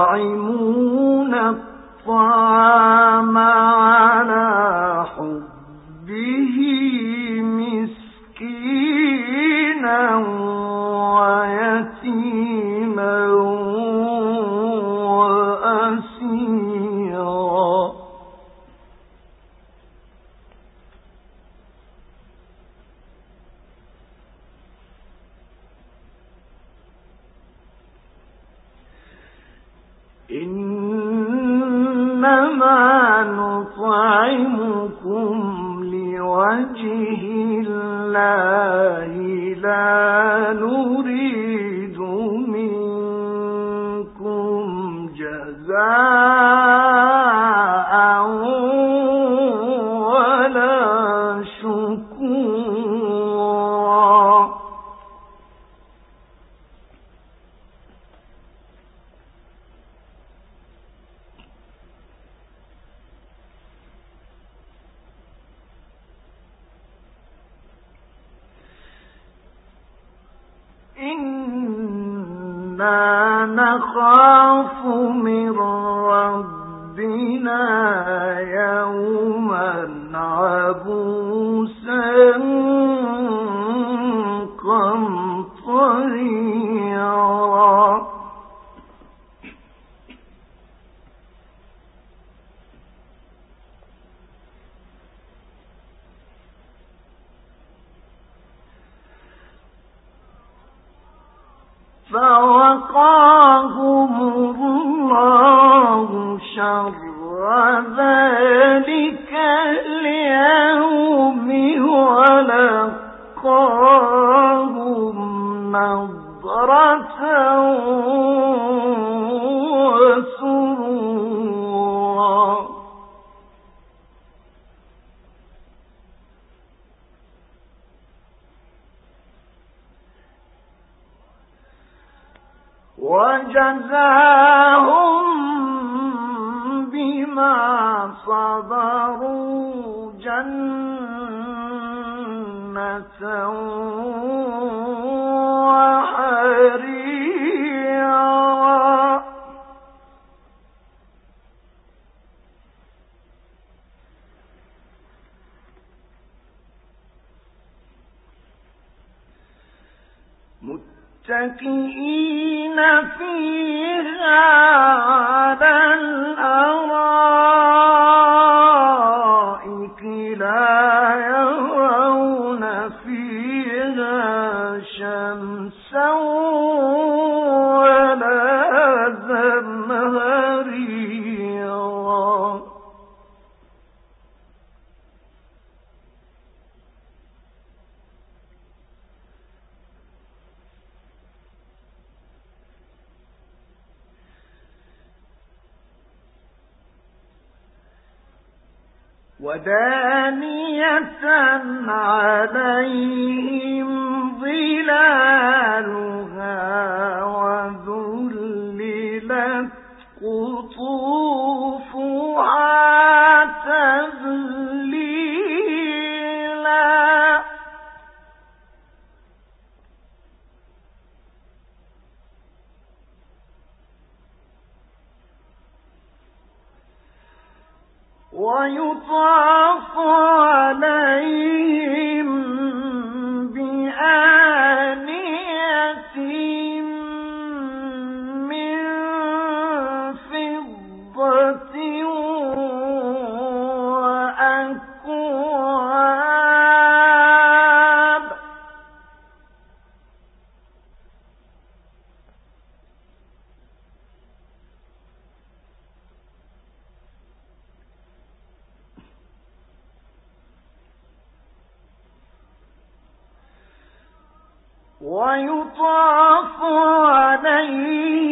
ويطعمون الطعام لوجه الله لا نريد فوقاهم متكئين ودانية عليهم ظلالها وذللت قلوبهم ويطاف عليه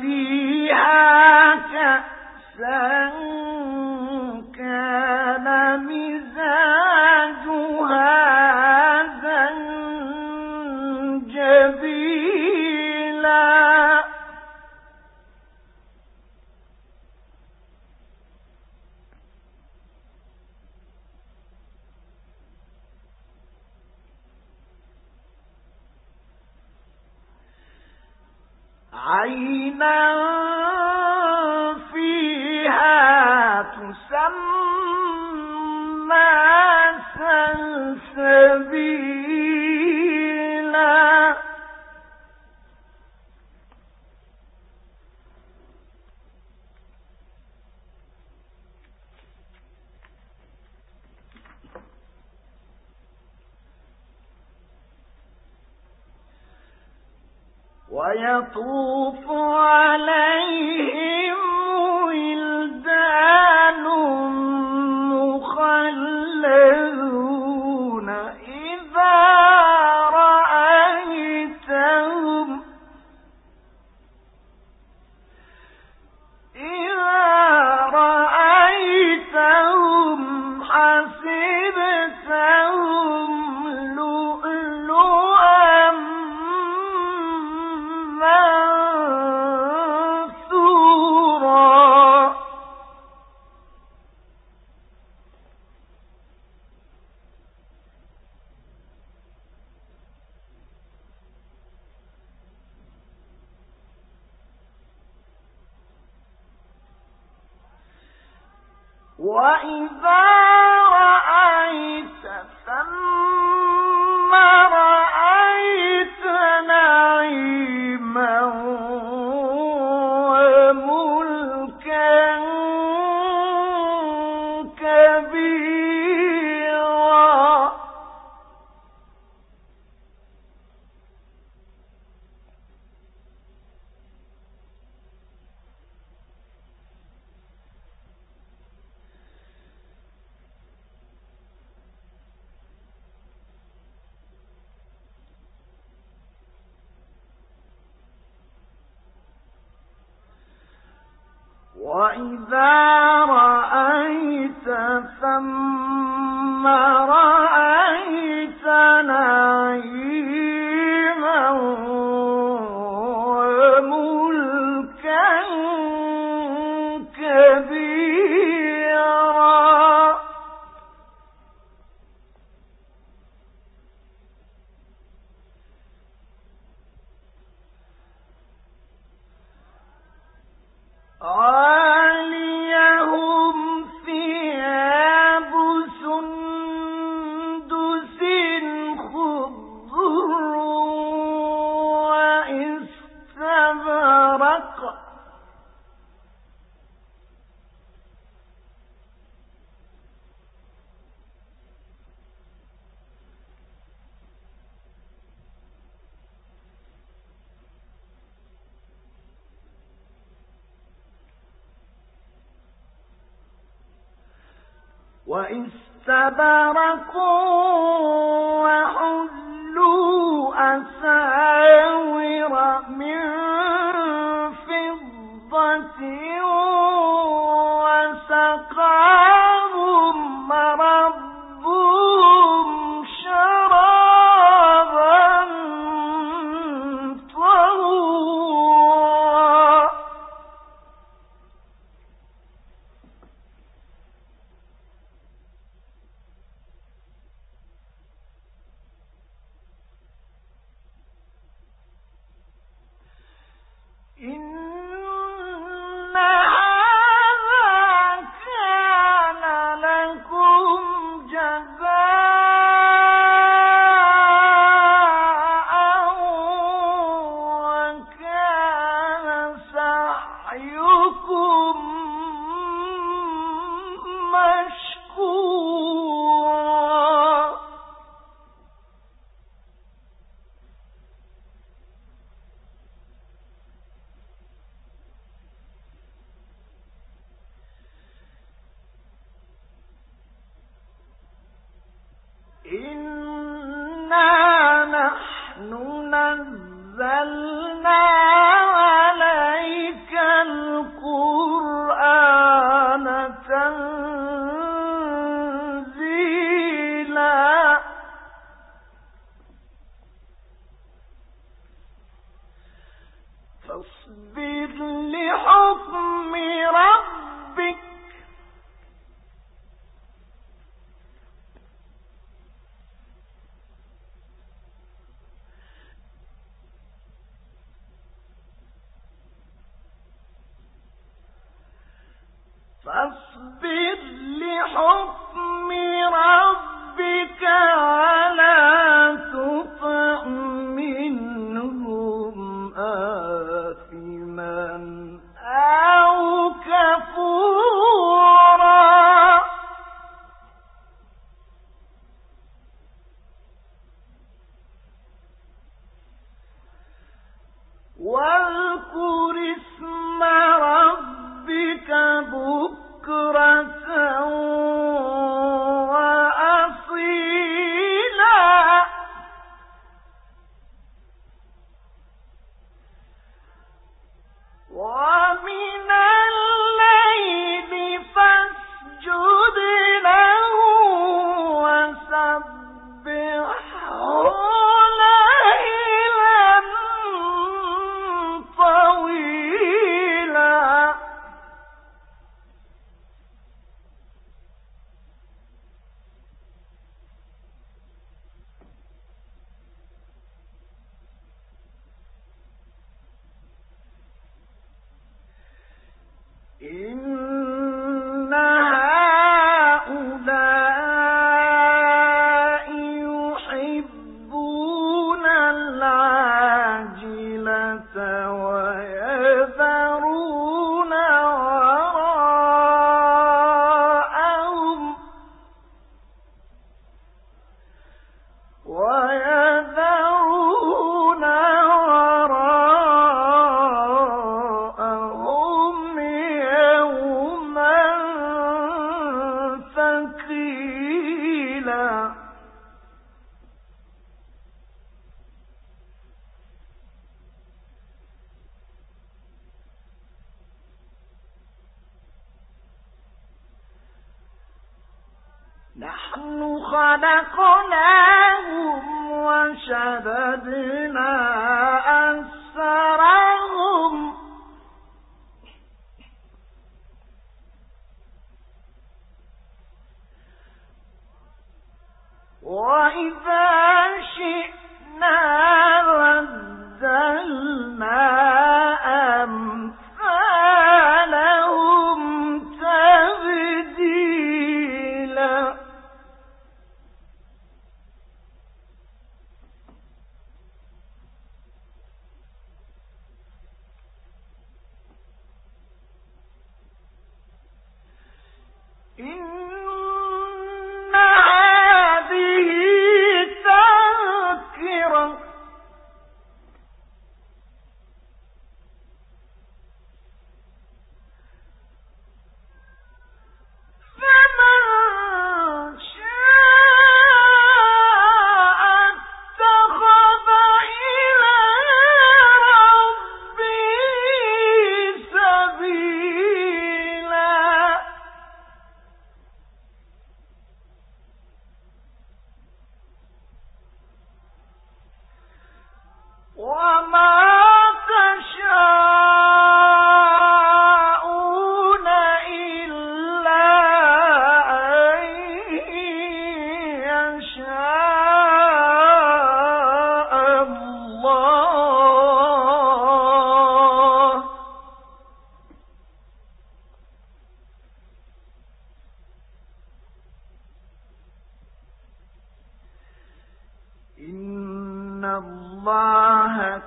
في عينا ويطوف عليهم وَإِذَا رَأَيْتَ ثَمَّ وَإِسْتَبَرَقُوا وَحُلُّوا أَسَاوِرَ فاصبر إن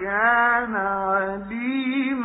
والظالمين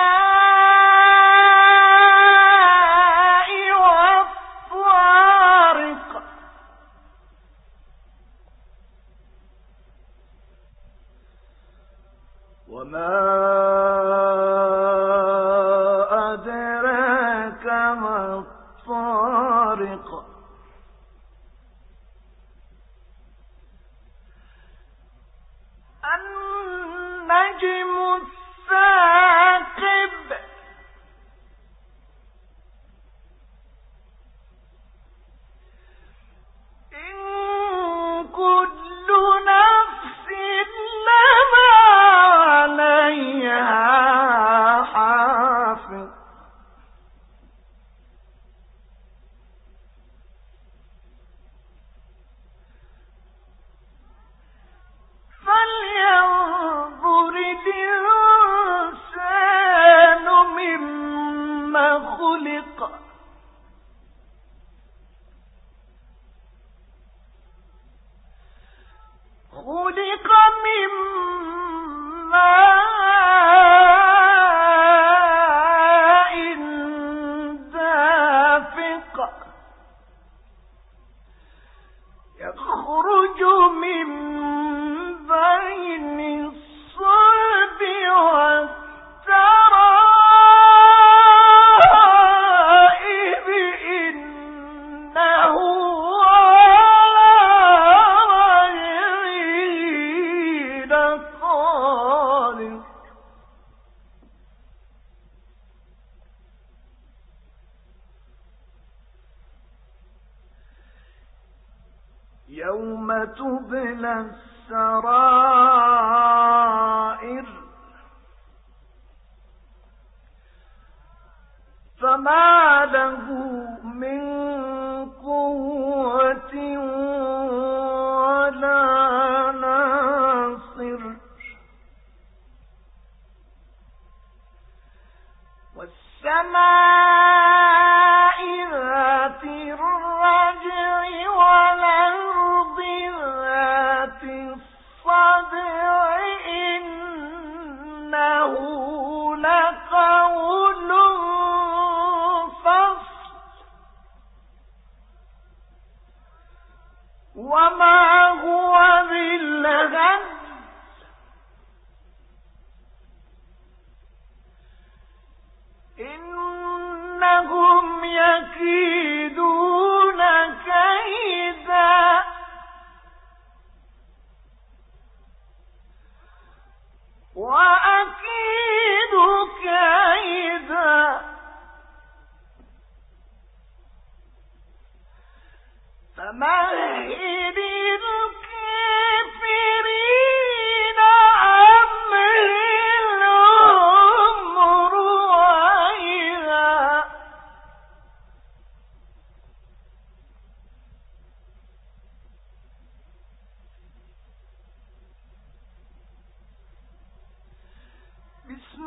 قوة وما بسم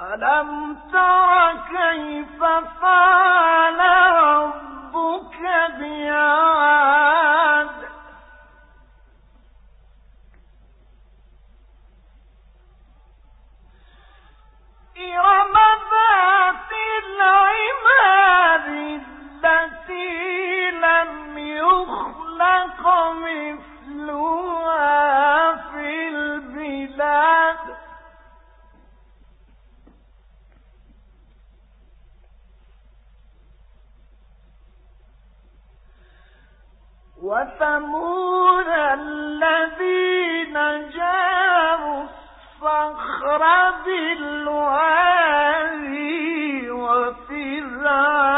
ألم تر كيف فعل ربك؟ وثمود الذين جابوا وفرعون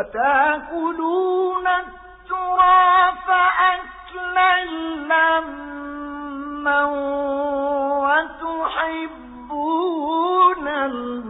وتاكلون التراث أكلا لما وتحبون المال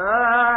ولا